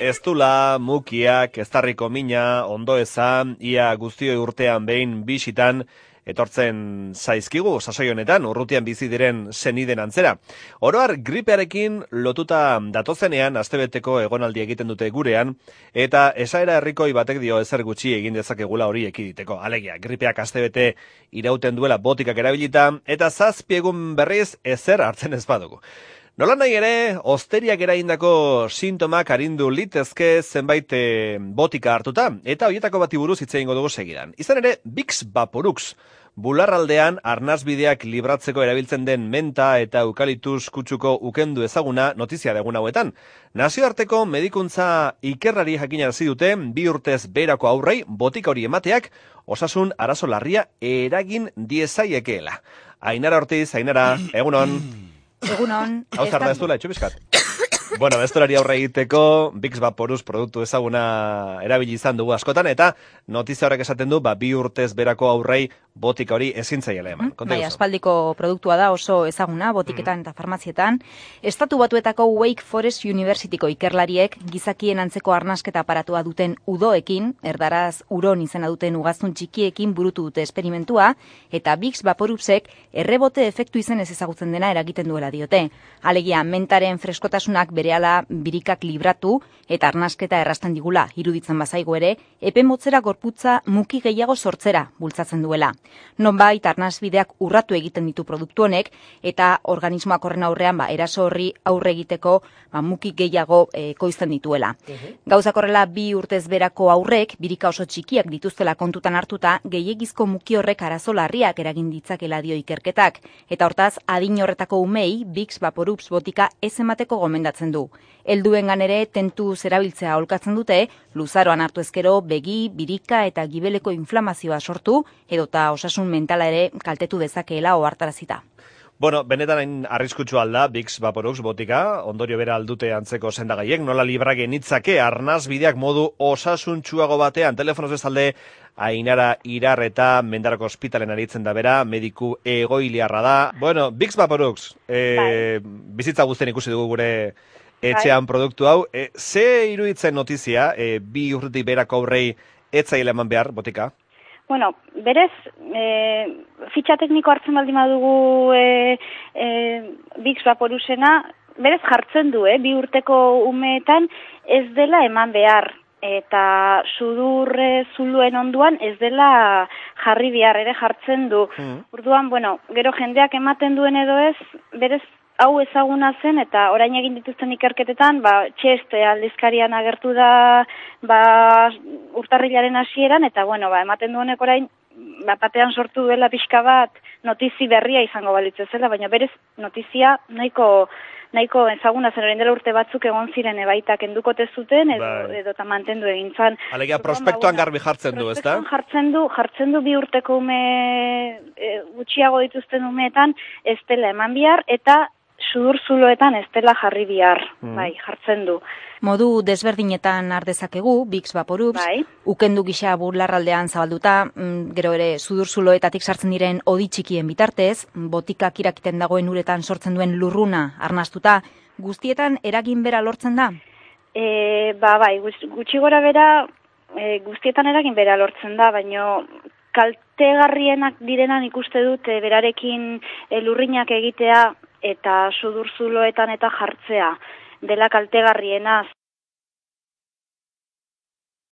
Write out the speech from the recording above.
Ez dula, mukiak, eztarriko mina, ondo ezan, ia guztioi urtean behin bisitan, etortzen zaizkigu sasoi honetan urrutian bizi diren seniden antzera. Oroar gripearekin lotuta datozenean astebeteko egonaldi egiten dute gurean eta esaera herrikoi batek dio ezer gutxi egin dezakegula hori ekiditeko. Alegia, gripeak astebete irauten duela botikak erabilita eta zazpiegun berriz ezer hartzen ez badugu. Nola nahi ere, osteriak eraindako sintomak arindu litezke zenbait eh, botika hartuta, eta hoietako bati buruz hitze dugu segidan. Izan ere, Bix Vaporux, bularraldean arnazbideak libratzeko erabiltzen den menta eta eukalitus kutsuko ukendu ezaguna notizia degun hauetan. Nazioarteko medikuntza ikerrari jakinarazi dute bi urtez berako aurrei botika hori emateak osasun arazo larria eragin diezaiekeela. Ainara Ortiz, Ainara, egunon. Egunon. Hau zarra ez duela, etxubiskat. bueno, bestorari aurre egiteko, Bix Vaporus produktu ezaguna erabili izan dugu askotan, eta notizia horrek esaten du, ba, bi urtez berako aurrei botika hori ezin zaiela eman. Mm, bai, aspaldiko produktua da oso ezaguna, botiketan mm. eta farmazietan. Estatu batuetako Wake Forest Universityko ikerlariek gizakien antzeko arnasketa aparatua duten udoekin, erdaraz uron izena duten ugaztun txikiekin burutu dute esperimentua, eta Bix Vaporusek errebote efektu izen ez ezagutzen dena eragiten duela diote. Alegia, mentaren freskotasunak berehala birikak libratu eta arnasketa errasten digula iruditzen bazaigo ere, epe motzera gorputza muki gehiago sortzera bultzatzen duela. Nonbait arnasbideak urratu egiten ditu produktu honek eta organismoak horren aurrean ba eraso horri aurre egiteko ba, muki gehiago e, koizten dituela. Uh Gauzak horrela bi urtez berako aurrek birika oso txikiak dituztela kontutan hartuta gehiegizko muki horrek arazo larriak eragin ditzakela dio ikerketak eta hortaz adin horretako umei Bix Vaporups botika ez emateko gomendatzen du. Helduengan ere tentu zerabiltzea olkatzen dute, luzaroan hartu ezkero begi, birika eta gibeleko inflamazioa sortu edota osasun mentala ere kaltetu dezakeela ohartarazita. Bueno, benetan hain arriskutsu alda, Bix Vaporux botika, ondorio bera aldute antzeko sendagaiek, nola libra genitzake, arnaz bideak modu osasuntxuago batean, telefonoz bezalde, ainara irar eta mendarako ospitalen aritzen da bera, mediku egoiliarra da. Bueno, Bix Vaporux, e, bizitza guztien ikusi dugu gure etxean bai. produktu hau. E, ze iruditzen notizia, e, bi urtetik berako aurrei etzaile eman behar, botika? Bueno, berez, e, fitxa tekniko hartzen baldin badugu e, e, Bix Vaporusena, berez jartzen du, eh? bi urteko umeetan ez dela eman behar. Eta sudurre zuluen onduan ez dela jarri bihar ere jartzen du. Mm. Urduan, bueno, gero jendeak ematen duen edo ez, berez hau ezaguna zen eta orain egin dituzten ikerketetan, ba, txeste aldizkarian agertu da ba, urtarrilaren hasieran eta bueno, ba, ematen duenek orain ba, batean sortu duela pixka bat notizi berria izango balitze zela, baina berez notizia nahiko nahiko ezaguna zen orain dela urte batzuk egon ziren ebaitak endukote zuten edo, bai. edo ta mantendu egin zan. Alegia, prospektuan ba, garbi jartzen du, ezta? Jartzen du, jartzen du bi urteko ume e, gutxiago dituzten umeetan ez dela eman bihar eta sudur zuloetan ez dela jarri bihar, mm. bai, jartzen du. Modu desberdinetan ardezakegu, Bix Vaporups, bai. ukendu gisa burlarraldean zabalduta, mm, gero ere sudur zuloetatik sartzen diren odi txikien bitartez, botikak irakiten dagoen uretan sortzen duen lurruna arnastuta, guztietan eragin bera lortzen da? E, ba, bai, gutxi gora bera, e, guztietan eragin bera lortzen da, baino kaltegarrienak direnan ikuste dut e, berarekin e, lurrinak egitea eta sudurzuloetan eta jartzea dela kaltegarrienaz